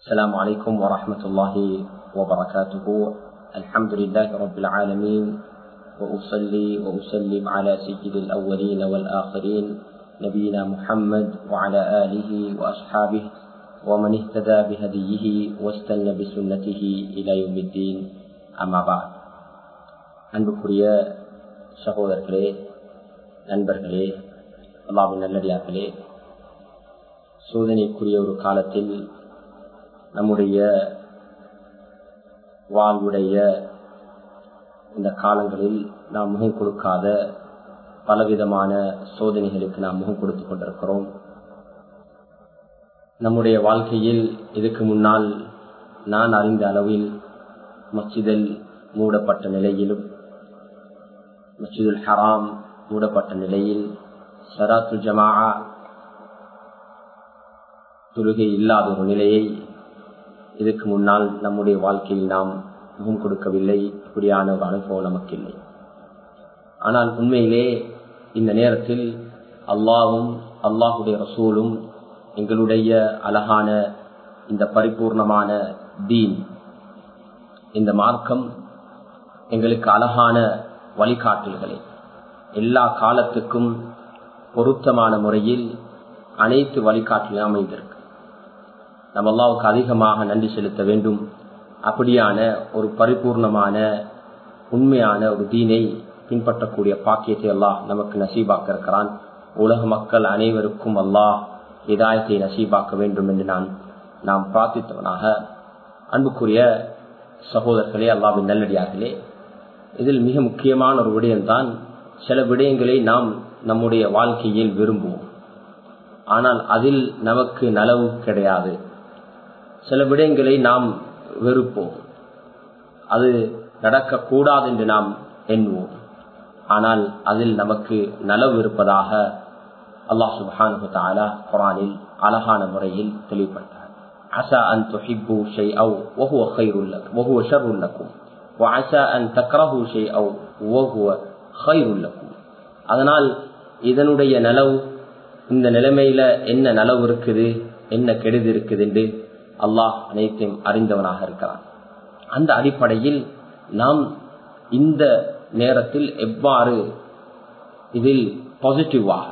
السلام عليكم ورحمة الله وبركاته الحمد لله رب العالمين وأصلي وأسلم على سيد الأولين والآخرين نبينا محمد وعلى آله وأصحابه ومن اهتدى بهديه واستنى بسنته إلى يوم الدين أما بعد அன்புக்குரிய சகோதரர்களே நண்பர்களே அல்லாவின் நல்லடியார்களே சோதனைக்குரிய ஒரு காலத்தில் நம்முடைய வாழ்வுடைய இந்த காலங்களில் நாம் முகம் கொடுக்காத பலவிதமான சோதனைகளுக்கு நாம் முகம் கொடுத்து கொண்டிருக்கிறோம். நம்முடைய வாழ்க்கையில் இதுக்கு முன்னால் நான் அறிந்த அளவில் மஸ்ஜிதில் மூடப்பட்ட நிலையிலும் மச்சிதுல் ஹராம் மூடப்பட்ட நிலையில் சராத்து ஜமா தொழுகை இல்லாத ஒரு நிலையை இதுக்கு முன்னால் நம்முடைய வாழ்க்கையில் நாம் முகம் கொடுக்கவில்லை. இப்படியான ஒரு அனுபவம் நமக்கு இல்லை ஆனால் உண்மையிலே இந்த நேரத்தில் அல்லாவும் அல்லாஹுடைய ரசூலும் எங்களுடைய அழகான இந்த பரிபூர்ணமான தீன் இந்த மார்க்கம் எங்களுக்கு அழகான வழிகாட்டல்களை. எல்லா காலத்துக்கும் பொருத்தமான முறையில் அனைத்து வழிகாட்டலும் அமைந்திருக்கும் நம்ம அல்லாவுக்கு அதிகமாக நன்றி செலுத்த வேண்டும். அப்படியான ஒரு பரிபூர்ணமான உண்மையான ஒரு தீனை பின்பற்றக்கூடிய பாக்கியத்தை அல்லாஹ் நமக்கு நசீபாக்க இருக்கிறான் உலக மக்கள் அனைவருக்கும் அல்லாஹ் இதாயத்தை நசீபாக்க வேண்டும் என்று நான் நாம் பிரார்த்தித்தவனாக அன்புக்குரிய சகோதரர்களே அல்லாவின் நல்லடியார்களே இதில் மிக முக்கியமான ஒரு விடயம்தான் சில விடயங்களை நாம் நம்முடைய வாழ்க்கையில் விரும்புவோம். ஆனால் அதில் நமக்கு நலவு கிடையாது. சில விடயங்களை நாம் வெறுப்போம் அது நடக்கக்கூடாது என்று நாம் எண்ணுவோம் ஆனால் அதில் நமக்கு நலவு இருப்பதாக அல்லாஹ் சுபானு தாலா குரானில் அழகான முறையில் தெளிவுபட்டார் عسى أن تحبوا شيئا وهو خير لكم وهو شر لكم وعسى أن تكرهوا شيئا وهو خير لكم அதனால் இதனுடைய நலவு இந்த நிலைமையில என்ன நலவு இருக்குது என்ன கெடுதி இருக்குது என்று அல்லாஹ் அனைத்தையும் அறிந்தவனாக இருக்கிறான். அந்த அடிப்படையில் நாம் இந்த நேரத்தில் எவ்வாறு இதில் பாசிட்டிவாக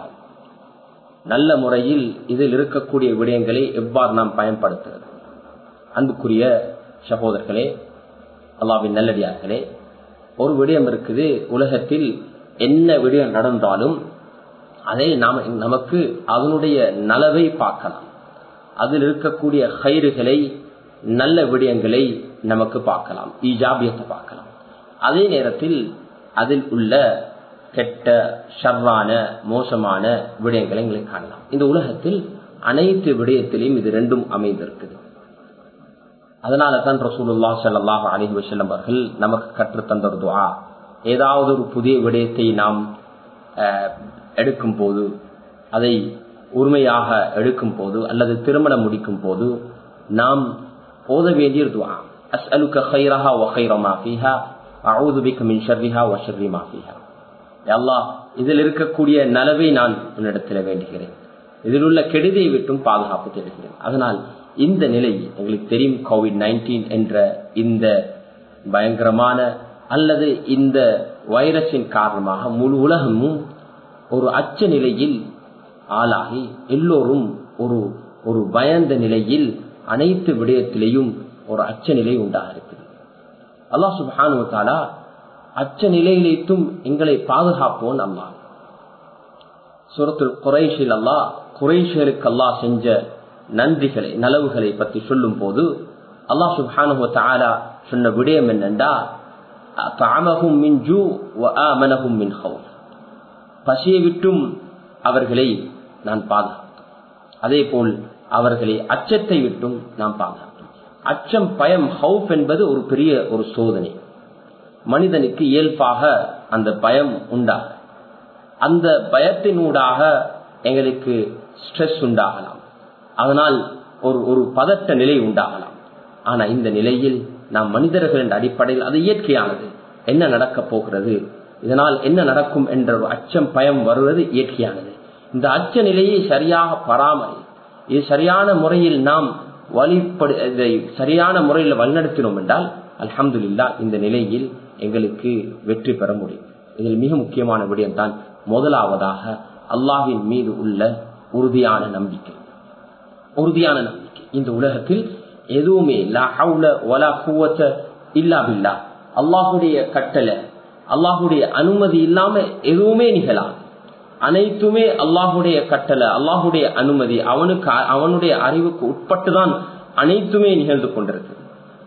நல்ல முறையில் இதில் இருக்கக்கூடிய விடயங்களை எவ்வாறு நாம் பயன்படுத்துகிறது அன்புக்குரிய சகோதரர்களே அல்லாவின் நல்லடியார்களே ஒரு விடயம் இருக்குது உலகத்தில் என்ன விடயம் நடந்தாலும் அதை நாம் நமக்கு அதனுடைய நலவை பார்க்கலாம். அதில் இருக்கக்கூடிய கயிறுகளை நல்ல விடயங்களை நமக்கு பார்க்கலாம் ஈஜாபியத்தை பார்க்கலாம். அதே நேரத்தில் அதில் உள்ள கெட்ட ஷர்வான மோசமான விடயங்களை எங்களுக்கு காணலாம். இந்த உலகத்தில் அனைத்து விடயத்திலையும் இது ரெண்டும் அமைந்திருக்குது. அதனால தான் ரசூலுல்லா சல்லாஹ் அலிஹி வசல்லம் அவர்கள் நமக்கு கற்று ஒரு ஏதாவது ஒரு புதிய விடயத்தை நாம் எடுக்கும் போது அதை உரிமையாக எடுக்கும் போது அல்லது திருமணம் முடிக்கும் போது நாம் ஓத வேண்டிய துவா அஸ்அலுக்க ஹைரஹா ஒ ஹைரமா ஃபீஹா அஊது மின் ஷர்ரிஹா வ ஷர்ரி ஃபீஹா. அல்லாஹ் இதில் இருக்கக்கூடிய நலவை நான் உன்னிடத்தில் வேண்டுகிறேன். இதில் உள்ள கெடுதியை விட்டும் பாதுகாப்பு தேடுகிறேன். அதனால் இந்த நிலை எங்களுக்கு தெரியும் கோவிட் நைன்டீன் என்ற இந்த பயங்கரமான அல்லது இந்த வைரஸின் காரணமாக முழு உலகமும் ஒரு அச்ச நிலையில் ஆளாகி எல்லோரும் ஒரு ஒரு பயந்த நிலையில் அனைத்து விடயத்திலையும் ஒரு அச்ச நிலை உண்டாக இருக்குது அல்லா சுபானுவத்தாலா தாலா அச்ச நிலையிலேத்தும் எங்களை பாதுகாப்போம் அல்லா சுரத்துல் குறைஷில் அல்லா குறைஷருக்கு அல்லா செஞ்ச நன்றிகளை நலவுகளை பற்றி சொல்லும் போது அல்லா சுபானு தாலா சொன்ன விடயம் என்னண்டா மின் பசியை விட்டும் அவர்களை நான் பாதுகாத்தோம் அதே போல் அவர்களை அச்சத்தை விட்டும் நாம் பாதுகாத்தோம். அச்சம் பயம் ஹவுப் என்பது ஒரு பெரிய ஒரு சோதனை. மனிதனுக்கு இயல்பாக அந்த பயம் உண்டாக அந்த பயத்தினூடாக எங்களுக்கு ஸ்ட்ரெஸ் உண்டாகலாம். அதனால் ஒரு ஒரு பதட்ட நிலை உண்டாகலாம். ஆனா இந்த நிலையில் நாம் மனிதர்கள் என்ற அடிப்படையில் அது இயற்கையானது. என்ன நடக்கப் போகிறது? இதனால் என்ன நடக்கும் என்ற ஒரு அச்சம் பயம் வருவது இயற்கையானது. இந்த அச்ச நிலையை சரியாக பராமரி. இது சரியான முறையில் நாம் வழிபடு இதை சரியான முறையில் வழிநடத்தினோம் என்றால் அல்ஹம்துலில்லா இந்த நிலையில் எங்களுக்கு வெற்றி பெற முடியும். இதில் மிக முக்கியமான விடயம் தான் முதலாவதாக அல்லாஹின் மீது உள்ள உறுதியான நம்பிக்கை. உறுதியான நம்பிக்கை. இந்த உலகத்தில் எதுவுமே இல்லா பில்லா. அல்லாஹுடைய கட்டளை அல்லாஹுடைய அனுமதி இல்லாம எதுவுமே நிகழாது. அனைத்துமே அல்லாஹுடைய கட்டளை அல்லாஹுடைய அனுமதி அவனுக்கு அவனுடைய அறிவுக்கு உட்பட்டுதான் அனைத்துமே நிகழ்ந்து கொண்டிருக்கு.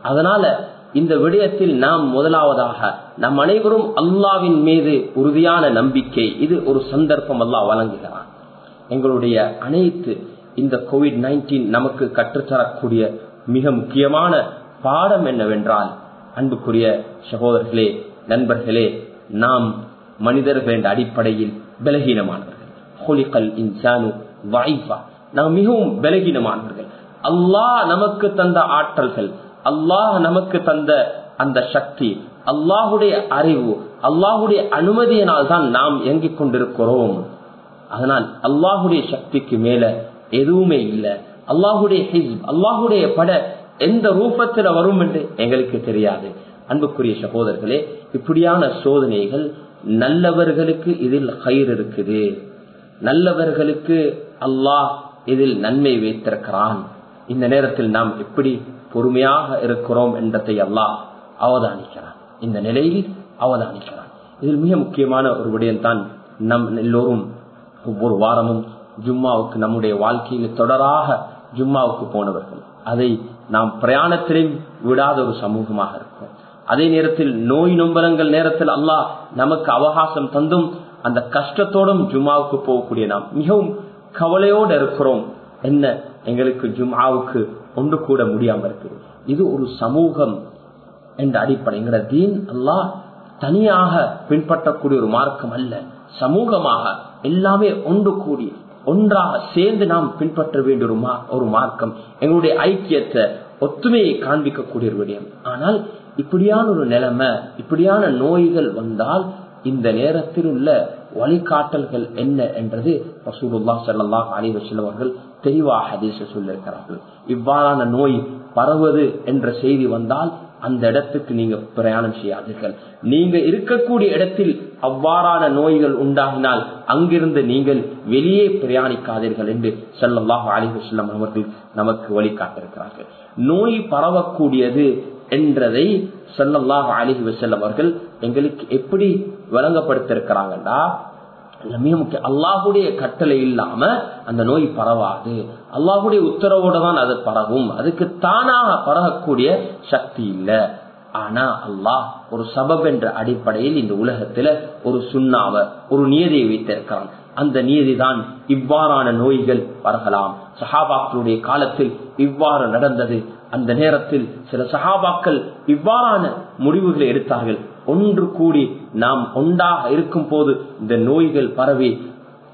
அதனால இந்த விடயத்தில் நாம் முதலாவதாக நம் அனைவரும் அல்லாவின் மீது உறுதியான நம்பிக்கை இது ஒரு சந்தர்ப்பம் அல்லாஹ் வழங்குகிறான். எங்களுடைய அனைத்து இந்த கோவிட் நைன்டீன் நமக்கு கற்றுத்தரக்கூடிய மிக முக்கியமான பாடம் என்னவென்றால் அன்புக்குரிய சகோதரர்களே நண்பர்களே நாம் மனிதர்கள் என்ற அடிப்படையில் பலகீனமானவர்கள். இன்சானு வாய்ஃபா நாம் மிகவும் பலகீனமானவர்கள். அல்லாஹ் நமக்கு தந்த ஆற்றல்கள் அல்லாஹ் நமக்கு தந்த அந்த சக்தி அல்லாஹுடைய அறிவு அல்லாஹுடைய அனுமதியினால் தான் நாம் இயங்கிக் கொண்டிருக்கிறோம். அதனால் அல்லாஹுடைய சக்திக்கு மேல எதுவுமே இல்லை. அல்லாஹுடைய ஹிஸ்ப் அல்லாஹுடைய பட எந்த ரூபத்துல வரும் என்று எங்களுக்கு தெரியாது. அன்புக்குரிய சகோதரர்களே இப்படியான சோதனைகள் நல்லவர்களுக்கு இதில் கயிறு இருக்குது. நல்லவர்களுக்கு அல்லாஹ் இதில் நன்மை வைத்திருக்கிறான். இந்த நேரத்தில் நாம் எப்படி பொறுமையாக இருக்கிறோம் என்றதை அல்லாஹ் அவதானிக்கிறான். இந்த நிலையில் அவதானிக்கிறான். இதில் மிக முக்கியமான ஒரு விடயம் தான் நம் எல்லோரும் ஒவ்வொரு வாரமும் ஜும்மாவுக்கு நம்முடைய வாழ்க்கையில் தொடராக ஜும்மாவுக்கு போனவர்கள். அதை நாம் பிரயாணத்திலையும் விடாத ஒரு சமூகமாக இருக்கும். அதே நேரத்தில் நோய் நொம்பரங்கள் நேரத்தில் அல்லாஹ் நமக்கு அவகாசம் தந்தும் அந்த கஷ்டத்தோடும் ஜும்மாவுக்கு போகக்கூடிய நாம் மிகவும் கவலையோடு இருக்கிறோம். என்ன? எங்களுக்கு ஜும்மாவுக்கு ஒன்று கூட முடியாம இருக்குது. இது ஒரு சமூகம் என்ற அடிப்படை. எங்கட தீன் அல்லாஹ் தனியாக பின்பற்றக்கூடிய ஒரு மார்க்கம் அல்ல. சமூகமாக எல்லாமே ஒன்று கூடி ஒன்றாக சேர்ந்து நாம் பின்பற்ற வேண்டிய ஒரு ஒரு மார்க்கம். எங்களுடைய ஐக்கியத்தை ஒத்துமையை காண்பிக்கக்கூடிய ஒரு விடயம். ஆனால் இப்படியான ஒரு நிலைமை இப்படியான நோய்கள் வந்தால் இந்த நேரத்தில் உள்ள வழிகாட்டல்கள் என்ன என்றது ரசூலுல்லா சல்லாஹ் அலி அவர்கள் தெளிவாக ஹதீஸ சொல்லியிருக்கிறார்கள். இவ்வாறான நோய் பரவது என்ற செய்தி வந்தால் அந்த இடத்துக்கு நீங்க பிரயாணம் செய்யாதீர்கள். நீங்க இருக்கக்கூடிய இடத்தில் அவ்வாறான நோய்கள் உண்டாகினால் அங்கிருந்து நீங்கள் வெளியே பிரயாணிக்காதீர்கள் என்று செல்லல்லாஹ் அலிஹுஸ்லம் அவர்கள் நமக்கு வழிகாட்டிருக்கிறார்கள் நோய் பரவக்கூடியது என்றதை செல்லல்லாஹ் அலிஹி வசல்லம் அவர்கள் எங்களுக்கு எப்படி வழங்கப்படுத்திருக்கிறாங்கடா மிக முக்கியம் அல்லாஹுடைய கட்டளை இல்லாம அந்த நோய் பரவாது. அல்லாஹுடைய உத்தரவோட தான் அது பரவும். அதுக்கு தானாக பரவக்கூடிய சக்தி இல்லை. ஆனா அல்லாஹ் ஒரு சபப் என்ற அடிப்படையில் இந்த உலகத்துல ஒரு சுண்ணாவ ஒரு நியதியை வைத்திருக்கிறான். அந்த நியதி தான் இவ்வாறான நோய்கள் பரகலாம் சஹாபாக்களுடைய காலத்தில் இவ்வாறு நடந்தது. அந்த நேரத்தில் சில சஹாபாக்கள் இவ்வாறான முடிவுகளை எடுத்தார்கள். ஒன்று கூடி நாம் ஒன்றாக இருக்கும் போது இந்த நோய்கள் பரவி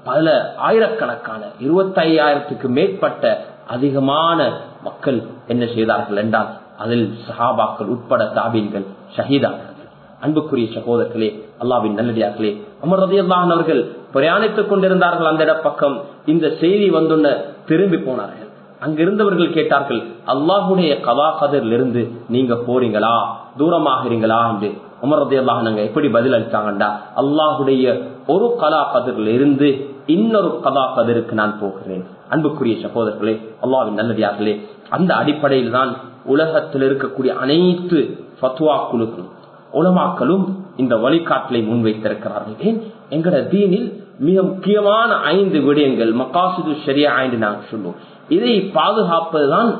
பல ஆயிரக்கணக்கான இருபத்தி ஐயாயிரத்துக்கு மேற்பட்ட அதிகமான மக்கள் என்ன செய்தார்கள் என்றால் அதில் சஹாபாக்கள் உட்பட தாபீன்கள் ஷஹீதானார்கள் அன்புக்குரிய சகோதரர்களே அல்லாவின் நல்லடியார்களே அமர் ரதி அவர்கள் பிரயாணித்துக் கொண்டிருந்தார்கள் அந்த இடப்பக்கம். இந்த செய்தி வந்துள்ள திரும்பி போனார்கள். அங்கிருந்தவர்கள் கேட்டார்கள் அல்லாஹுடைய கதா கதிரில் இருந்து நீங்க போறீங்களா? தூரமாகிறீங்களா என்று. உமர் அல்லாஹ் நாங்க எப்படி பதில் அளித்தாங்கண்டா? அல்லாஹுடைய ஒரு கலா கதிரில் இருந்து இன்னொரு கதா கதிருக்கு நான் போகிறேன். அன்புக்குரிய சகோதரர்களே அல்லாவின் நல்லடியார்களே அந்த அடிப்படையில் தான் உலகத்தில் இருக்கக்கூடிய அனைத்து ஃபத்வா குழுக்களும் உலமாக்களும் இந்த வழிகாட்டலை முன்வைத்திருக்கிறார்கள். ஏன்? எங்களோட தீனில் மிக முக்கியமான ஐந்து விடயங்கள் மக்காசுது சரியா என்று நாங்கள் சொல்லுவோம். இதை பாதுகாப்பதுதான்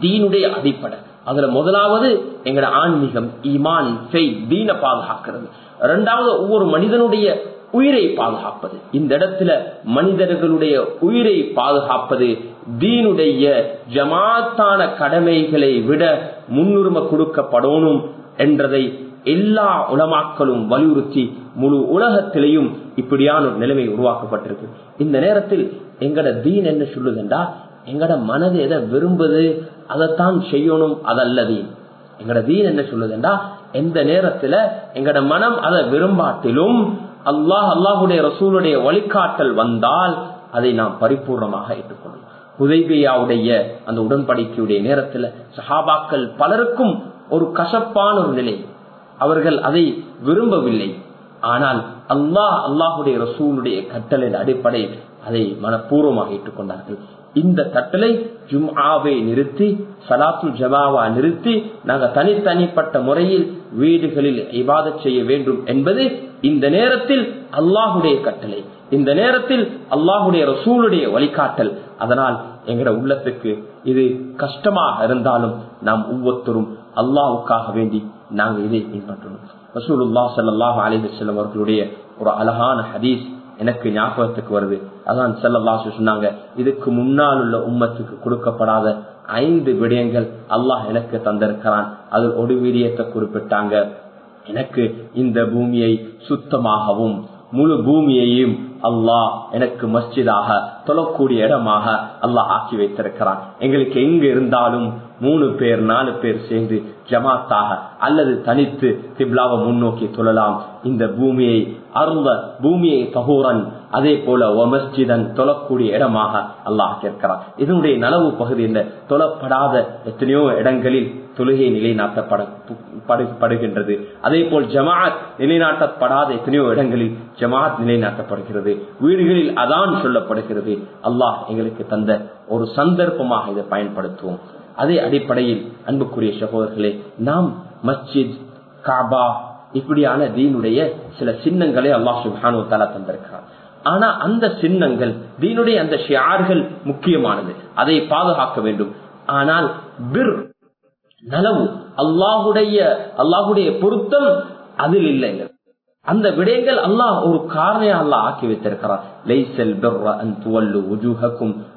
தீனுடைய அடிப்படை. அதுல முதலாவது எங்கட ஆன்மீகம் ஈமான் தீன பாதுகாக்கிறது. இரண்டாவது ஒவ்வொரு மனிதனுடைய உயிரை பாதுகாப்பது. இந்த இடத்துல மனிதர்களுடைய உயிரை பாதுகாப்பது தீனுடைய ஜமாத்தான கடமைகளை விட முன்னுரிமை கொடுக்கப்படணும் என்றதை எல்லா உலமாக்களும் வலியுறுத்தி முழு உலகத்திலையும் இப்படியான ஒரு நிலைமை உருவாக்கப்பட்டிருக்கு. இந்த நேரத்தில் எங்கட தீன் என்ன சொல்லுதுண்டா? எங்கட மனது எதை விரும்புது அதைத்தான் செய்யணும் அதல்ல தீன் எங்கட தீன் என்ன சொல்லுதுண்டா? எந்த நேரத்துல எங்கட மனம் அதை விரும்பாட்டிலும் அல்லாஹ் அல்லாஹுடைய ரசூலுடைய வழிகாட்டல் வந்தால் அதை நாம் பரிபூர்ணமாக ஏற்றுக்கொள்ளும் ஹுதைபியாவுடைய அந்த உடன்படிக்கையுடைய நேரத்துல சஹாபாக்கள் பலருக்கும் ஒரு கசப்பான ஒரு நிலை. அவர்கள் அதை விரும்பவில்லை. ஆனால் அல்லாஹ் அல்லாஹுடைய ரசூலுடைய கட்டளின் அடிப்படையில் அதை மனப்பூர்வமாக ஏற்றுக்கொண்டார்கள். இந்த கட்டளை ஜும்ஆவை நிறுத்தி சலாத்து ஜமாவா நிறுத்தி நாங்கள் தனித்தனிப்பட்ட முறையில் வீடுகளில் இபாதத் செய்ய வேண்டும் என்பது இந்த நேரத்தில் அல்லாஹுடைய கட்டளை. இந்த நேரத்தில் அல்லாஹுடைய ரசூலுடைய வழிகாட்டல். அதனால் எங்கட உள்ளத்துக்கு இது கஷ்டமாக இருந்தாலும் நாம் ஒவ்வொருத்தரும் அல்லாவுக்காக வேண்டி நாங்கள் இதை பின்பற்றணும். ரசூலுல்லா சல்லாஹ் அலிவசல்லம் அவர்களுடைய ஒரு அழகான ஹதீஸ் எனக்கு ஞாபகத்துக்கு வருது. அதான் செல்லல்லாசு சொன்னாங்க இதுக்கு முன்னால் உள்ள உம்மத்துக்கு கொடுக்கப்படாத ஐந்து விடயங்கள் அல்லாஹ் எனக்கு தந்திருக்கிறான். அது ஒரு விடயத்தை குறிப்பிட்டாங்க. எனக்கு இந்த பூமியை சுத்தமாகவும் முழு பூமியையும் அல்லாஹ் எனக்கு மஸ்ஜிதாக தொழக்கூடிய இடமாக அல்லாஹ் ஆக்கி வைத்திருக்கிறான். எங்களுக்கு எங்க இருந்தாலும் மூணு பேர் நாலு பேர் சேர்ந்து ஜமாத்தாக அல்லது தனித்து கிப்லாவை முன்னோக்கி தொழலாம். இந்த பூமியை அருந்த பூமியை தகோரன் அதே போல ஒமஸ்ஜிதன் தொழக்கூடிய இடமாக அல்லாஹ் கேட்கிறான் இதனுடைய நலவு பகுதி இந்த தொழப்படாத எத்தனையோ இடங்களில் தொழுகை நிலைநாட்டப்படுகின்றது அதே போல் ஜமாத் நிலைநாட்டப்படாத எத்தனையோ இடங்களில் ஜமாத் நிலைநாட்டப்படுகிறது. வீடுகளில் அதான் சொல்லப்படுகிறது. அல்லாஹ் எங்களுக்கு தந்த ஒரு சந்தர்ப்பமாக இதை பயன்படுத்துவோம். அதே அடிப்படையில் அன்புக்குரிய சகோதரர்களே நாம் மஸ்ஜித் காபா இப்படியான தீனுடைய சில சின்னங்களை அல்லாஹ் சுபானு தலா தந்திருக்கிறார். ஆனா அந்த சின்னங்கள் தீனுடைய அந்த ஷியார்கள் முக்கியமானது. அதை பாதுகாக்க வேண்டும். ஆனால் பிர் நலவு அல்லாஹுடைய அல்லாஹுடைய பொருத்தம் அதில் இல்லை. அந்த விடயங்கள் அல்லாஹ் ஒரு காரணையா அல்லாஹ் ஆக்கி வைத்திருக்கிறார்.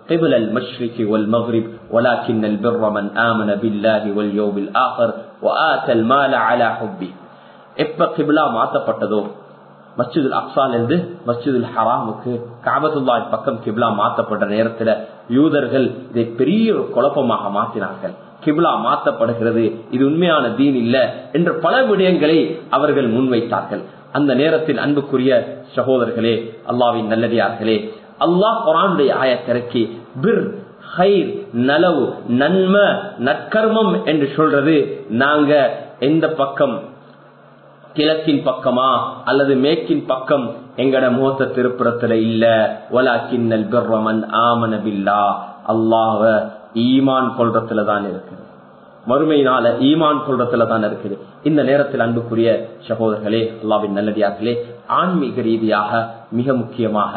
லைசல் பிர்ர அன் துவல்லு وجوهكم قبل المشرق والمغرب ولكن البر من آمن بالله واليوم الآخر وآتى المال على حبه எப்ப கிபிலா மாத்தப்பட்டதோ மஸ்ஜிதுல் அக்சால் இருந்து மஸ்ஜிதுல் ஹராமுக்கு காபத்துல்லா பக்கம் கிபிலா மாத்தப்பட்ட நேரத்துல யூதர்கள் இதை பெரிய ஒரு குழப்பமாக மாற்றினார்கள் கிபிலா மாத்தப்படுகிறது இது உண்மையான தீன் இல்ல என்ற பல விடயங்களை அவர்கள் முன்வைத்தார்கள் அந்த நேரத்தில் அன்புக்குரிய சகோதரர்களே அல்லாவின் நல்லடியார்களே அல்லாஹ் குரானுடைய ஆயத்திற்கு பிர் ஹைர் நலவு நன்மை நற்கர்மம் என்று சொல்றது நாங்க எந்த பக்கம்? கிழக்கின் பக்கமா? அல்லது மேற்கின் பக்கம்? எங்கட முகத்த திருப்புறத்துல இல்ல. ஒலா கிண்ணல் பிர்ரமன் ஆமனபில்லா அல்லாஹ ஈமான் கொள்றதுல தான் இருக்குது. மறுமையினால ஈமான் கொள்றதுல தான் இருக்குது. இந்த நேரத்தில் அன்புக்குரிய சகோதரர்களே அல்லாவின் நல்லடியார்களே ஆன்மீக ரீதியாக மிக முக்கியமாக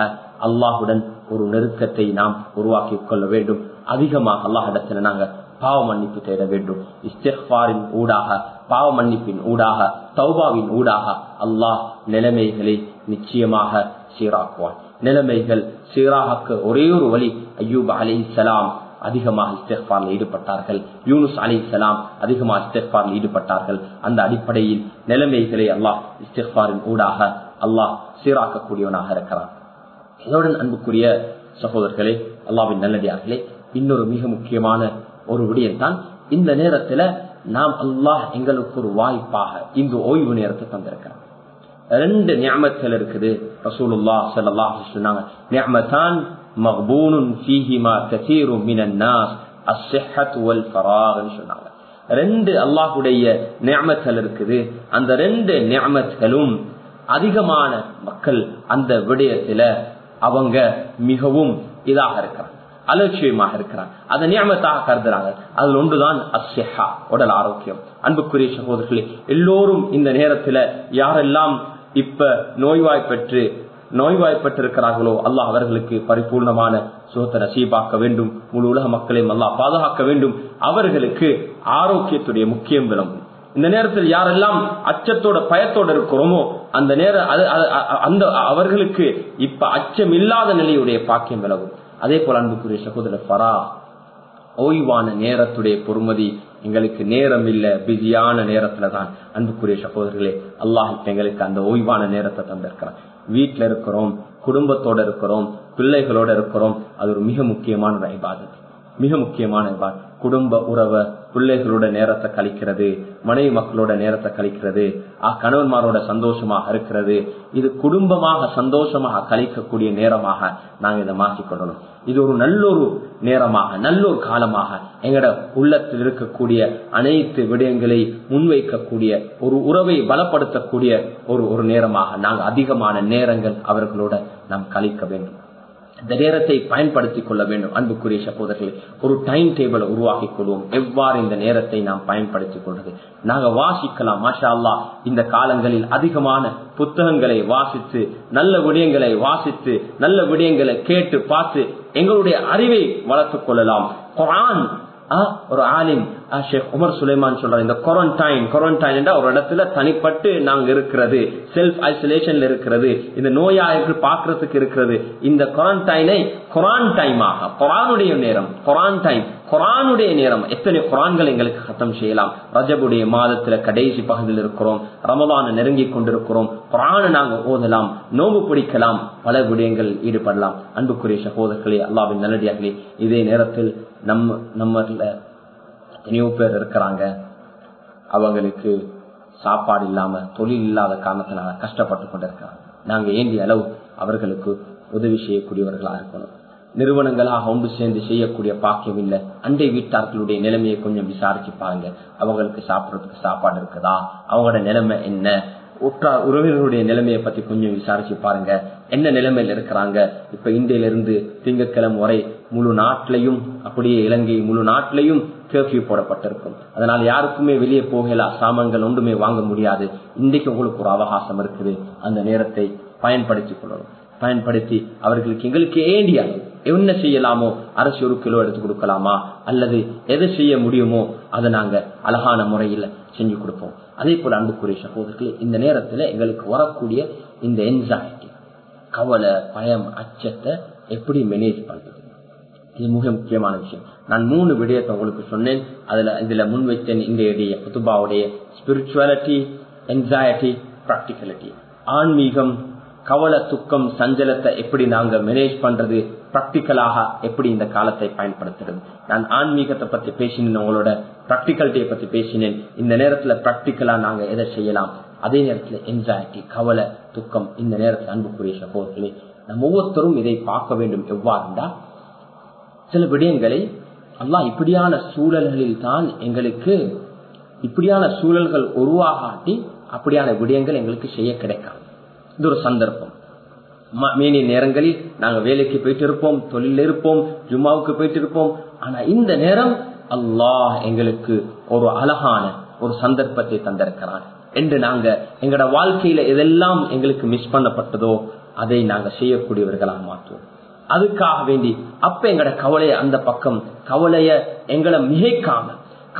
அல்லாஹுடன் ஒரு நெருக்கத்தை நாம் உருவாக்கி கொள்ள வேண்டும். அதிகமாக அல்லாஹிடத்தில் நாங்கள் பாவ மன்னிப்பு தேட வேண்டும். இஸ்திஃபாரின் ஊடாக பாவ மன்னிப்பின் ஊடாக தௌபாவின் ஊடாக அல்லாஹ் நிலைமைகளை நிச்சயமாக சீராக்குவான். நிலைமைகள் சீராக ஒரே ஒரு வழி ஐயூப் அலி சலாம். அதிகமாக இஸ்தெஃபாரில் ஈடுபட்டார்கள். யூனுஸ் அலி சலாம் அதிகமாக இஸ்தெஃபாரில் ஈடுபட்டார்கள். அந்த அடிப்படையில் நிலைமைகளை அல்லாஹ் இஸ்தெஃபாரின் ஊடாக அல்லாஹ் சீராக்கக்கூடியவனாக இருக்கிறான். அதனுடன் அன்புக்குரிய சகோதரர்களே அல்லாவின் நல்லடியார்களே இன்னொரு மிக முக்கியமான ஒரு விடயம் தான் இந்த நேரத்துல நாம் அல்லாஹ் எங்களுக்கு ஒரு வாய்ப்பாக இந்த ஓய்வு நேரத்தை தந்திருக்கிறோம் ரெண்டு ஞாபகத்தில் இருக்குது. ரசூலுல்லா சல்லாஹ் சொன்னாங்க ஞாபகத்தான் மஹ்பூனும் ஃபீஹிமா கசீரு மினன் அஸ்ஸஹத் வல் சொன்னாங்க. ரெண்டு அல்லாஹுடைய நியமத்தல் இருக்குது. அந்த ரெண்டு நியமத்களும் அதிகமான மக்கள் அந்த விடயத்துல அவங்க மிகவும் இதாக இருக்கிறாங்க அலட்சியமாக இருக்கிறாங்க. அதை நியமத்தாக கருதுறாங்க. அதில் ஒன்றுதான் அஸ்ஹா உடல் ஆரோக்கியம். அன்புக்குரிய சகோதரர்களே எல்லோரும் இந்த நேரத்துல யாரெல்லாம் இப்ப நோய்வாய் பெற்று நோய்வாய்ப்பட்டிருக்கிறார்களோ அல்லாஹ் அவர்களுக்கு பரிபூர்ணமான சுகத்தை நசீபாக்க வேண்டும். முழு உலக மக்களையும் அல்லாஹ் பாதுகாக்க வேண்டும். அவர்களுக்கு ஆரோக்கியத்துடைய முக்கியம் விளங்கும். இந்த நேரத்தில் யாரெல்லாம் அச்சத்தோட பயத்தோட இருக்கிறோமோ அந்த நேரம் அந்த அவர்களுக்கு இப்ப அச்சம் இல்லாத நிலையுடைய பாக்கியம் விலகும் அதே போல அன்புக்குரிய சகோதரர் ஃபரா ஓய்வான நேரத்துடைய பொறுமதி எங்களுக்கு நேரம் இல்ல பிஸியான நேரத்துல தான் அன்புக்குரிய சகோதரர்களே அல்லாஹ் எங்களுக்கு அந்த ஓய்வான நேரத்தை தந்திருக்கிறான். வீட்டுல இருக்கிறோம் குடும்பத்தோட இருக்கிறோம் பிள்ளைகளோட இருக்கிறோம் அது ஒரு மிக முக்கியமான ஐபாதத் மிக முக்கியமான இபாத் குடும்ப உறவை பிள்ளைகளோட நேரத்தை கழிக்கிறது மனைவி மக்களோட நேரத்தை கழிக்கிறது கணவன்மாரோட சந்தோஷமாக இருக்கிறது. இது குடும்பமாக சந்தோஷமாக கழிக்கக்கூடிய நேரமாக நாங்க இதை மாற்றிக்கொள்ளணும். இது ஒரு நல்லொரு நேரமாக நல்லொரு காலமாக எங்கட உள்ளத்தில் இருக்கக்கூடிய அனைத்து விடயங்களை முன்வைக்கக்கூடிய ஒரு உறவை பலப்படுத்தக்கூடிய ஒரு ஒரு நேரமாக நாங்கள் அதிகமான நேரங்கள் அவர்களோட நாம் கழிக்க வேண்டும். இந்த நேரத்தை பயன்படுத்திக் கொள்ள வேண்டும் அன்புக்குரிய சகோதரர்களே. ஒரு டைம் டேபிளை உருவாக்கிக் கொள்வோம். எவ்வாறு இந்த நேரத்தை நாம் பயன்படுத்திக் கொள்வது? நாங்கள் வாசிக்கலாம் மாஷா அல்லா இந்த காலங்களில் அதிகமான புத்தகங்களை வாசித்து நல்ல விடயங்களை வாசித்து நல்ல விடயங்களை கேட்டு பார்த்து எங்களுடைய அறிவை வளர்த்துக் கொள்ளலாம். குரான் ஒரு ஆலிம். ஷேக் உமர் சுலைமான் சொல்ற இந்த குவாரண்டைன் குவாரண்டைன் ஒரு இடத்துல தனிப்பட்டு நாங்க இருக்கிறது செல்ஃப் ஐசோலேஷன்ல இருக்கிறது இந்த நோயாளிகள் பாக்குறதுக்கு இருக்கிறது. இந்த குவாரண்டைனை குரான் டைமாக குரானுடைய நேரம் குரான் டைம் குரானுடைய நேரம். எத்தனை குரான்கள் எங்களுக்கு கத்தம் செய்யலாம். ரஜபுடைய மாதத்துல கடைசி பகுதியில் இருக்கிறோம் ரமதான நெருங்கி கொண்டிருக்கிறோம். குரானை நாங்க ஓதலாம் நோம்பு பிடிக்கலாம் பல விடயங்கள் ஈடுபடலாம். அன்புக்குரிய சகோதரர்களே அல்லாவின் நல்லடியார்களே இதே நேரத்தில் நம்ம நம்ம எத்தனையோ பேர் இருக்கிறாங்க. அவங்களுக்கு சாப்பாடு இல்லாம தொழில் இல்லாத காரணத்தினால கஷ்டப்பட்டு கொண்டிருக்கிறாங்க. நாங்க ஏந்திய அளவு அவர்களுக்கு உதவி செய்யக்கூடியவர்களா இருக்கணும். நிறுவனங்களாக ஒன்று சேர்ந்து செய்யக்கூடிய பாக்கியம் இல்லை. அண்டை வீட்டார்களுடைய நிலைமையை கொஞ்சம் விசாரிச்சு பாருங்க. அவங்களுக்கு சாப்பிடறதுக்கு சாப்பாடு இருக்குதா? அவங்களோட நிலைமை என்ன? உற்றா உறவினர்களுடைய நிலைமையை பத்தி கொஞ்சம் விசாரிச்சு பாருங்க. என்ன நிலைமையில இருக்கிறாங்க? இப்ப இந்தியிலிருந்து திங்கக்கிழமை வரை முழு நாட்டிலையும் அப்படியே இலங்கை முழு நாட்டிலையும் கர்ஃபியூ போடப்பட்டிருக்கும். அதனால் யாருக்குமே வெளியே போகலாம் சாமான்கள் ஒன்றுமே வாங்க முடியாது. இன்றைக்கு உங்களுக்கு ஒரு அவகாசம் இருக்குது. அந்த நேரத்தை பயன்படுத்திக் கொள்ளணும். பயன்படுத்தி அவர்களுக்கு எங்களுக்கு ஏண்டிய என்ன செய்யலாமோ அரசு ஒரு கிலோ எடுத்து கொடுக்கலாமா? அல்லது எதை செய்ய முடியுமோ அதை நாங்க அழகான முறையில் செஞ்சு கொடுப்போம். அதே போல அன்புக்குரிய சகோதரர்களே இந்த நேரத்துல எங்களுக்கு வரக்கூடிய இந்த என்சாய்டி கவலை பயம் அச்சத்தை எப்படி மேனேஜ் பண்றது? இது மிக முக்கியமான விஷயம். நான் மூணு விடயத்தை உங்களுக்கு சொன்னேன். அதுல இதுல முன்வைத்தேன் இன்றைய குத்துபாவுடைய ஸ்பிரிச்சுவாலிட்டி என்சைட்டி ப்ராக்டிகலிட்டி ஆன்மீகம் கவலை துக்கம் சஞ்சலத்தை எப்படி நாங்க மேனேஜ் பண்றது பிராக்டிக்கலாக எப்படி இந்த காலத்தை பயன்படுத்துறது. நான் ஆன்மீகத்தை பத்தி பேசினேன் உங்களோட பிராக்டிகலிட்டியை பத்தி பேசினேன். இந்த நேரத்துல பிராக்டிக்கலா நாங்க எதை செய்யலாம்? அதே நேரத்துல என்சைட்டி கவலை துக்கம் இந்த நேரத்தில் அன்புக்குரிய சகோதரர்களே நம்ம ஒவ்வொருத்தரும் இதை பார்க்க வேண்டும். எவ்வாறுண்டா சில விடயங்களை அல்லா இப்படியான சூழல்களில் தான் எங்களுக்கு இப்படியான சூழல்கள் உருவாகாட்டி அப்படியான விடயங்கள் எங்களுக்கு செய்ய கிடைக்காது. இது ஒரு சந்தர்ப்பம். மீனி நேரங்களில் நாங்கள் வேலைக்கு போயிட்டு இருப்போம் தொழில் இருப்போம் ஜும்மாவுக்கு போயிட்டு இருப்போம் ஆனா இந்த நேரம் அல்லாஹ் எங்களுக்கு ஒரு அழகான ஒரு சந்தர்ப்பத்தை தந்திருக்கிறான். என்று நாங்க எங்களோட வாழ்க்கையில எதெல்லாம் எங்களுக்கு மிஸ் பண்ணப்பட்டதோ அதை நாங்க செய்யக்கூடியவர்களாக மாற்றுவோம். அதுக்காக வேண்டி. அப்ப எங்கட கவலைய அந்த பக்கம் கவலைய எங்களை மிகைக்காம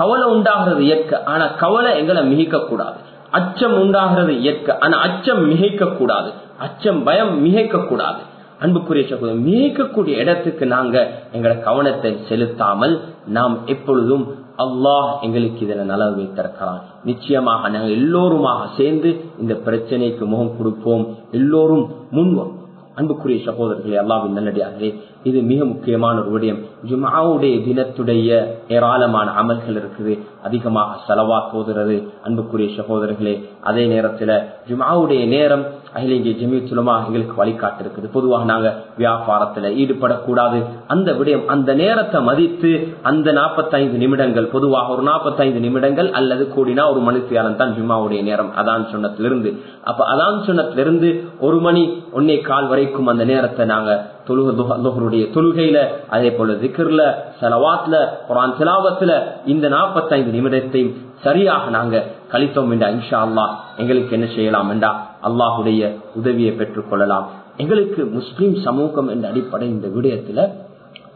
கவலை உண்டாகிறது இயற்கை ஆனா கவலை எங்களை மிகைக்க கூடாது அச்சம் உண்டாகிறது இயற்கை ஆனா அச்சம் மிகைக்க கூடாது அச்சம் பயம் மிகைக்க கூடாது அன்புக்குரிய சகோதரர் மிகைக்கக்கூடிய இடத்துக்கு நாங்க எங்களோட கவனத்தை செலுத்தாமல் நாம் எப்பொழுதும் அல்லாஹ் எங்களுக்கு இதனை நலவு வைத்திருக்கிறான் நிச்சயமாக நாங்கள் எல்லோருமாக சேர்ந்து இந்த பிரச்சனைக்கு முகம் கொடுப்போம். எல்லோரும் முன்வரும் அன்புக்குரிய சகோதரர்களே அல்லாவின் நல்லடியார்களே இது மிக முக்கியமான ஒரு விடயம். ஜுமாவுடைய தினத்துடைய ஏராளமான அமல்கள் இருக்குது. அதிகமாக செலவா போதுறது அன்புக்குரிய சகோதரர்களே அதே நேரத்துல ஜுமாவுடைய நேரம் அகிலேங்கிய ஜெமியத்துலமா எங்களுக்கு வழிகாட்டிருக்குது பொதுவாக நாங்க வியாபாரத்துல ஈடுபடக்கூடாது. அந்த விடயம் அந்த நேரத்தை மதித்து அந்த நாற்பத்தைந்து நிமிடங்கள் பொதுவாக ஒரு நாற்பத்தைந்து நிமிடங்கள் அல்லது கூடினா ஒரு மணித்தியாலம் தான் ஜும்மாவுடைய நேரம். அதான் சொன்னத்திலிருந்து. அப்ப அதான் சொன்னத்திலிருந்து ஒரு மணி ஒன்னே கால் வரைக்கும் அந்த நேரத்தை நாங்க தொழுகருடைய தொழுகையில அதே போல திக்ர்ல செலவாத்துல குரான் செலாவத்துல இந்த நாற்பத்தைந்து நிமிடத்தையும் சரியாக நாங்க கழித்தோம் என்றா இன்ஷா அல்லா எங்களுக்கு என்ன செய்யலாம் என்றா அல்லாஹுடைய உதவியை பெற்றுக் கொள்ளலாம் எங்களுக்கு முஸ்லிம் சமூகம் என்ற அடிப்படை இந்த விடயத்துல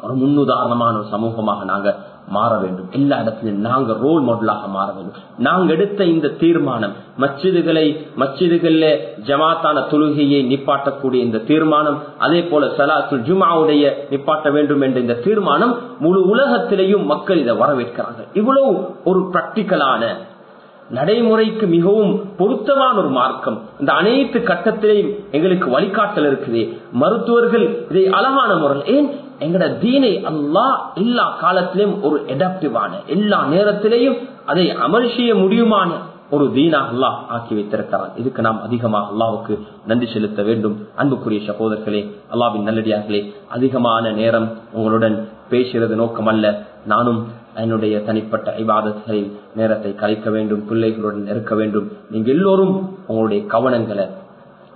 ஒரு முன்னுதாரணமான ஒரு சமூகமாக நாங்க மாற வேண்டும். எல்லா இடத்திலும் நாங்க ரோல் மாடலாக மாற வேண்டும். நாங்க எடுத்த இந்த தீர்மானம் மச்சிதுகளை மச்சிதுகள்ல ஜமாத்தான தொழுகையை நிப்பாட்டக்கூடிய இந்த தீர்மானம் அதே போல சலாத்துல் ஜுமாவுடைய நிப்பாட்ட வேண்டும் என்ற இந்த தீர்மானம் முழு உலகத்திலேயும் மக்கள் இதை வரவேற்கிறாங்க இவ்வளவு ஒரு பிராக்டிக்கலான நடைமுறைக்கு மிகவும் பொருத்தமான ஒரு மார்க்கம். இந்த அனைத்து கட்டத்திலையும் எங்களுக்கு வழிகாட்டல் இருக்குது. மருத்துவர்கள் இதை அழகான முறையில் ஏன் எங்கட தீனை அல்லாஹ் எல்லா காலத்திலையும் ஒரு எடாப்டிவான எல்லா நேரத்திலையும் அதை அமல் செய்ய முடியுமான ஒரு தீனா அல்லாஹ் ஆக்கி வைத்திருக்கிறான். இதுக்கு நாம் அதிகமாக அல்லாவுக்கு நன்றி செலுத்த வேண்டும். அன்புக்குரிய சகோதரர்களே அல்லாவின் நல்லடியார்களே அதிகமான நேரம் உங்களுடன் பேசுறது நோக்கம் அல்ல. நானும் என்னுடைய தனிப்பட்ட ஐவாதங்களில் நேரத்தை கலைக்க வேண்டும் பிள்ளைகளுடன் இருக்க வேண்டும். நீங்க எல்லோரும் உங்களுடைய கவனங்களை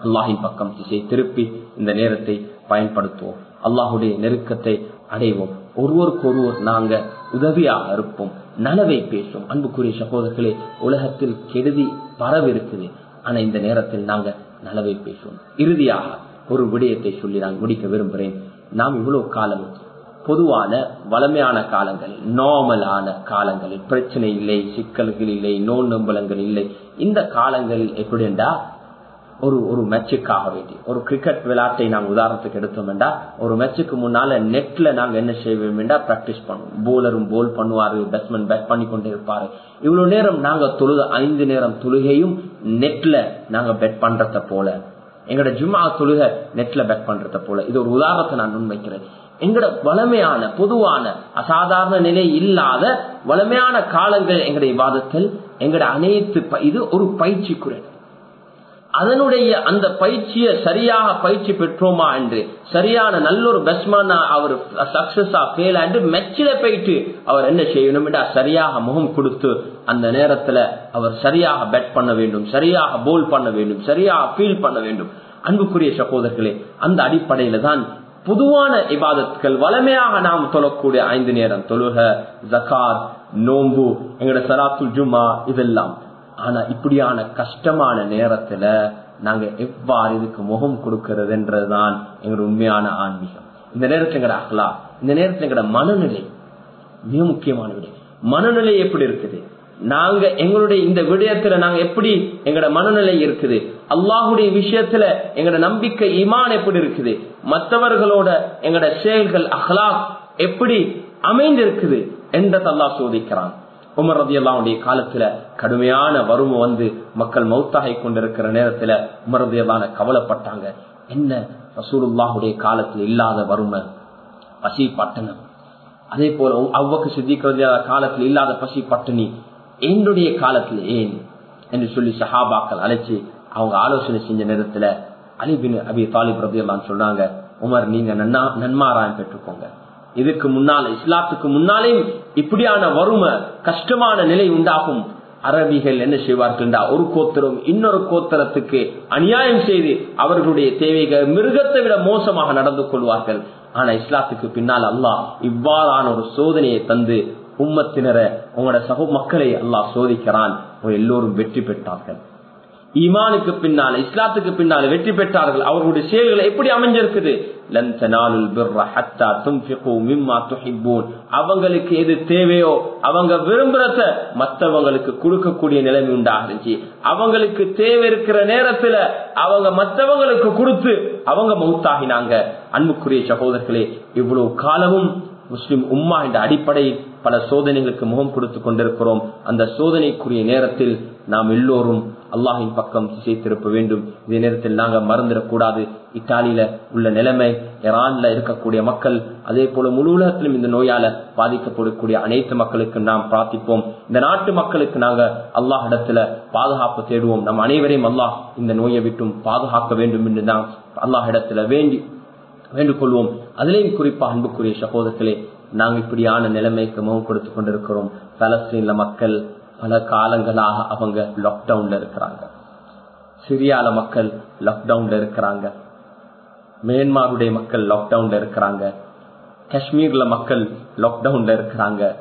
அல்லாஹின் பக்கம் திசை திருப்பி இந்த நேரத்தை பயன்படுத்துவோம். அல்லாஹுடைய நெருக்கத்தை அடைவோம். ஒருவருக்கு ஒருவர் நாங்க உதவியாக இருப்போம். நலவை பேசும். அன்புக்குரிய சகோதரர்களே உலகத்தில் கெடுதி பரவிருக்குது. ஆனா இந்த நேரத்தில் நாங்க நலவை பேசுவோம். இறுதியாக ஒரு விடயத்தை சொல்லி நான் முடிக்க விரும்புகிறேன் நாம் இவ்வளவு காலம் பொதுவான வளமையான காலங்களில் நார்மலான காலங்களில் பிரச்சனை இல்லை சிக்கல்கள் இல்லை நோய் நம்பலங்கள் இல்லை. இந்த காலங்களில் எப்படிண்டா ஒரு ஒரு மேட்சுக்காக வேண்டி. ஒரு கிரிக்கெட் விளையாட்டை நாங்கள் உதாரணத்துக்கு எடுத்தோம்டா ஒரு மேட்சுக்கு முன்னால நெட்ல நாங்க என்ன செய்வோம்டா பிராக்டிஸ் பண்ணுவோம். போலரும் போல் பண்ணுவாரு பேட்ஸ்மேன் பேட் பண்ணி கொண்டே இருப்பாரு. இவ்வளவு நேரம் நாங்க தொழுக ஐந்து நேரம் தொழுகையும் நெட்ல நாங்க பெட் பண்றத போல. எங்கட ஜும்மா தொழுக நெட்ல பெட் பண்றத போல. இது ஒரு உதாரணத்தை நான் முன்வைக்கிறேன். எங்கட வளமையான பொதுவான அசாதாரண நிலை இல்லாத வளமையான காலங்கள் எங்களுடைய விவாதத்தில் எங்கட அனைத்து இது ஒரு பயிற்சிக்குறை அதனுடைய அந்த பயிற்சியை சரியாக பயிற்சி பெற்றோமா என்று சரியான நல்லொரு பெஸ்மானா அவர் சக்சஸா ஃபெயிலா ஆண்டு மெச்சில போயிட்டு அவர் என்ன செய்யணும் சரியாக முகம் கொடுத்து அந்த நேரத்துல அவர் சரியாக பெட் பண்ண வேண்டும் சரியாக போல் பண்ண வேண்டும் சரியாக ஃபீல் பண்ண வேண்டும். அன்புக்குரிய சகோதரர்களே அந்த அடிப்படையில தான் பொதுவான இபாதத்துக்கள் வளமையாக நாம் தொழக்கூடிய ஐந்து நேரம் தொழுக ஜகாத் நோம்பு எங்களோட சராத்துல் ஜுமா இதெல்லாம். ஆனா இப்படியான கஷ்டமான நேரத்துல நாங்க எவ்வாறு இதுக்கு முகம் கொடுக்கறதுன்றதுதான் எங்களோட உண்மையான ஆன்மீகம். இந்த நேரத்துல எங்கட அகலா இந்த நேரத்துல எங்கட மனநிலை மிக முக்கியமான விடயம் மனநிலை எப்படி இருக்குது? நாங்க எங்களுடைய இந்த விடயத்துல நாங்க எப்படி எங்கட மனநிலை இருக்குது? அல்லாஹுடைய விஷயத்துல எங்கட நம்பிக்கை இமான் எப்படி இருக்குது? மற்றவர்களோட எங்கட செயல்கள் அஹ்லாக் எப்படி அமைந்திருக்குது என்றதல்லா சோதிக்கிறான். உமர் ரதி அல்லாவுடைய காலத்துல கடுமையான வறுமை வந்து மக்கள் மௌத்தாகி கொண்டிருக்கிற நேரத்துல உமர் ரதி அல்லான கவலைப்பட்டாங்க. என்ன? ரசூலுல்லாஹுடைய காலத்துல இல்லாத வறுமை பசி பட்டணம் அதே போல அவ்வக்கு சித்திக்கிறது காலத்தில் இல்லாத பசி பட்டினி. என்னுடைய காலத்தில் ஏன்? என்று சொல்லி சஹாபாக்கள் அழைச்சி அவங்க ஆலோசனை செஞ்ச நேரத்துல அலிபின் அபி தாலிப் ரதி எல்லாம் உமர் நீங்க நன்மாராயம் பெற்றுக்கோங்க இதுக்கு முன்னால இஸ்லாத்துக்கு முன்னாலேயும் இப்படியான வறுமை கஷ்டமான நிலை உண்டாகும். அரபிகள் என்ன செய்வார்கள் ஒரு கோத்திரம் இன்னொரு கோத்திரத்துக்கு அநியாயம் செய்து அவர்களுடைய தேவைகள் மிருகத்தை விட மோசமாக நடந்து கொள்வார்கள். ஆனா இஸ்லாத்துக்கு பின்னால் அல்லாஹ் இவ்வாறான ஒரு சோதனையை தந்து உம்மத்தினரை உங்களோட சக மக்களை அல்லாஹ் சோதிக்கிறான். எல்லோரும் வெற்றி பெற்றார்கள். ஈமானுக்கு பின்னால் இஸ்லாத்துக்கு பின்னால் வெற்றி பெற்றார்கள். அவர்களுடைய செயல்கள் எப்படி அமைஞ்சிருக்குது? அவங்களுக்கு எது தேவையோ அவங்க விரும்புறத மற்றவங்களுக்கு கொடுக்கக்கூடிய நிலைமை உண்டாகிருச்சு அவங்களுக்கு தேவை இருக்கிற நேரத்துல அவங்க மற்றவங்களுக்கு கொடுத்து அவங்க மௌத்தாகினாங்க. அன்புக்குரிய சகோதரர்களே இவ்வளவு காலமும் முஸ்லிம் உம்மா என்ற அடிப்படையில் பல சோதனைகளுக்கு முகம் கொடுத்து கொண்டிருக்கிறோம். அந்த சோதனைக்குரிய நேரத்தில் நாம் எல்லோரும் அல்லாஹின் பக்கம் திசை திருப்ப வேண்டும். இதே நேரத்தில் நாங்கள் மறந்துடக்கூடாது. இத்தாலியில உள்ள நிலைமை ஈரான்ல இருக்கக்கூடிய மக்கள் அதே போல முழு உலகத்திலும் இந்த நோயால பாதிக்கப்படக்கூடிய அனைத்து மக்களுக்கும் நாம் பிரார்த்திப்போம். இந்த நாட்டு மக்களுக்கு நாங்க அல்லாஹ் இடத்துல பாதுகாப்பு தேடுவோம். நம் அனைவரையும் அல்லாஹ் இந்த நோயை விட்டும் பாதுகாக்க வேண்டும் என்று நாம் அல்லாஹ் இடத்துல வேண்டி வேண்டுகொள்வோம். அதிலேயும் குறிப்பா அன்புக்குரிய சகோதரர்களே நாங்கள் இப்படியான நிலைமைக்கு முகம் கொடுத்து கொண்டிருக்கிறோம். பலஸ்தீன்ல மக்கள் பல காலங்களாக அவங்க லாக்டவுன்ல இருக்கிறாங்க. சிரியால மக்கள் லாக்டவுன்ல இருக்கிறாங்க. மியான்மாருடைய மக்கள் லாக்டவுன்ல இருக்கிறாங்க. காஷ்மீர்ல மக்கள் லாக்டவுன்ல இருக்கிறாங்க.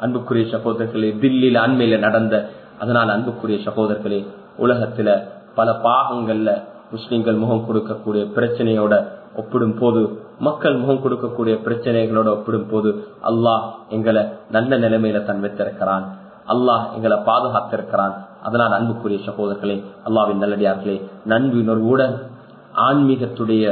அன்புக்குரிய சகோதரர்களே தில்லியில அண்மையில நடந்த அதனால் அன்புக்குரிய சகோதரர்களே உலகத்துல பல பாகங்கள்ல முஸ்லிம்கள் முகம் கொடுக்கக்கூடிய பிரச்சனையோட ஒப்பிடும் போது மக்கள் முகம் கொடுக்கக்கூடிய பிரச்சனைகளோட ஒப்பிடும் போது அல்லாஹ் எங்களை நல்ல நிலைமையில தன் வைத்திருக்கிறான். அல்லாஹ் எங்களை பாதுகாத்திருக்கிறான். அதனால் அன்புக்குரிய சகோதரர்களே அல்லாவின் நல்லடியார்களே நன்பினர்வுடன் ஆன்மீகத்துடைய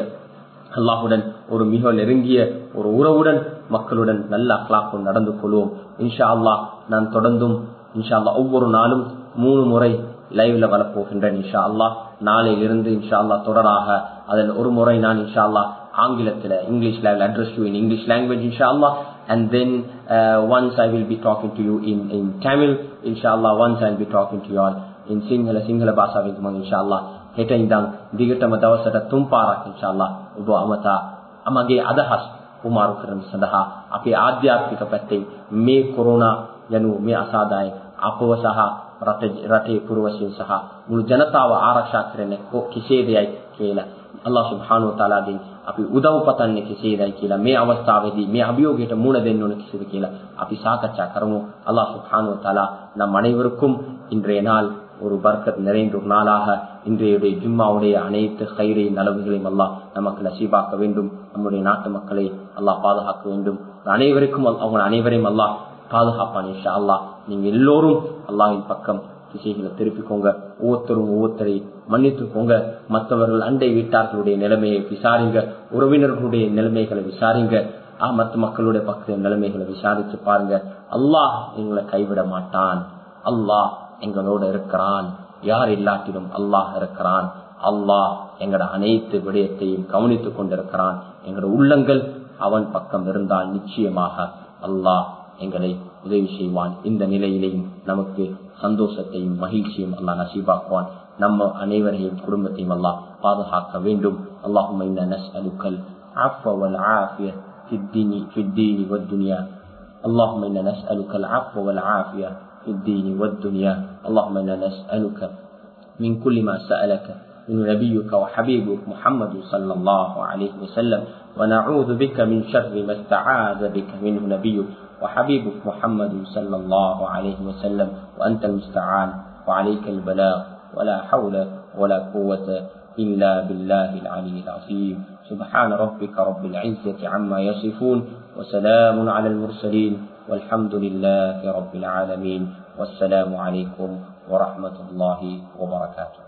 அல்லாஹுடன் ஒரு மிக நெருங்கிய ஒரு உறவுடன் மக்களுடன் நல்ல அக்லாக்கும் நடந்து கொள்வோம். இன்ஷா அல்லாஹ் நான் தொடர்ந்தும் இன்ஷா அல்லா ஒவ்வொரு நாளும் மூணு முறை லைவ்ல வரப்போகின்றேன் இன்ஷா அல்லாஹ். நாளையிலிருந்து இன்ஷா அல்லா தொடராக அதில் ஒரு முறை நான் இன்ஷா அல்லா ஆங்கிலத்தில் இங்கிலீஷ்ல I will address you in English language inshallah and then uh, once I will be talking to you in in Tamil inshallah once I will be talking to you all in Sinhala Sinhala භාෂාවෙන් මම inshallah හෙට ඉඳන් දිගටම දවසට තුන් පාරක් inshallah ඔබ අමතා අමගේ අදහස් උමාරු කරන සඳහා අපේ ආධ්‍යාත්මික පැත්තෙන් මේ කොරෝනා යනු මේ අසාදාය අපව සහ රටේ පුරවැසියන් සහ මුළු ජනතාව ආරක්ෂා කරන්නේ කෙසේදයි කියලා අල්ලාහ් සුබ්හානහු තාලාගෙන් අපි උදව් පතන්නේ කෙසේදයි කියලා මේ අවස්ථාවේදී මේ අභියෝගයට මුහුණ දෙන්න ඕන කෙසේද කියලා අපි සාකච්ඡා කරමු அல்லாஹ் சுப்ஹானஹு தஆலா நம் அனைவருக்கும் இன்றைய நாள் ஒரு பர்க்கத் நிறைந்த ஒரு நாளாக இன்றைய ஜும்மாவுடைய அனைத்து கயிறை நலவுகளையும் அல்லாஹ் நமக்கு நசீபாக்க வேண்டும் நம்முடைய நாட்டு மக்களை அல்லாஹ் பாதுகாக்க வேண்டும் அனைவருக்கும் அவங்க அனைவரையும் அல்லாஹ் பாதுகாப்பான் இன்ஷா அல்லாஹ் நீங்க எல்லோரும் அல்லாஹின் பக்கம் திசைகளை திருப்பிக்கோங்க ஒவ்வொருத்தரும் ஒவ்வொருத்தரை மன்னித்துக்கோங்க மற்றவர்கள் அண்டை வீட்டார்களுடைய நிலைமையை விசாரிங்க. உறவினர்களுடைய நிலைமைகளை விசாரிங்க. மற்ற மக்களுடைய பக்க நிலைமைகளை விசாரிச்சு பாருங்க. அல்லாஹ் எங்களை கைவிட மாட்டான். அல்லாஹ் எங்களோட இருக்கிறான். யார் இல்லாட்டிலும் அல்லாஹ் இருக்கிறான். அல்லாஹ் எங்களோட அனைத்து விடயத்தையும் கவனித்துக் கொண்டிருக்கிறான். எங்களோட உள்ளங்கள் அவன் பக்கம் இருந்தால் நிச்சயமாக அல்லாஹ் எங்களை உதவி செய்வான் இந்த நிலையிலையும் நமக்கு சந்தோஷத்தையும் மகிழ்ச்சியும் அல்லாஹ் நசீபாக்குவான் நம்ம அனைவரையும் குடும்பத்தையும் அல்லாஹ் பாதுகாக்க வேண்டும் அல்லாஹும் நஸ்அலுக்கல் عفو والعافية في الدين في الدين والدنيا اللهم إنا نسألك العفو والعافية في الدين والدنيا اللهم إنا نسألك من كل ما سألك من نبيك وحبيبك محمد صلى الله عليه وسلم ونعوذ بك من شر ما استعاذ بك منه نبيك وحبيبك محمد صلى الله عليه وسلم وأنت المستعان وعليك البلاغ ولا حول ولا قوة إلا بالله العلي العظيم. سبحان ربك رب العزة عما يصفون وسلام على المرسلين والحمد لله رب العالمين والسلام عليكم ورحمة الله وبركاته.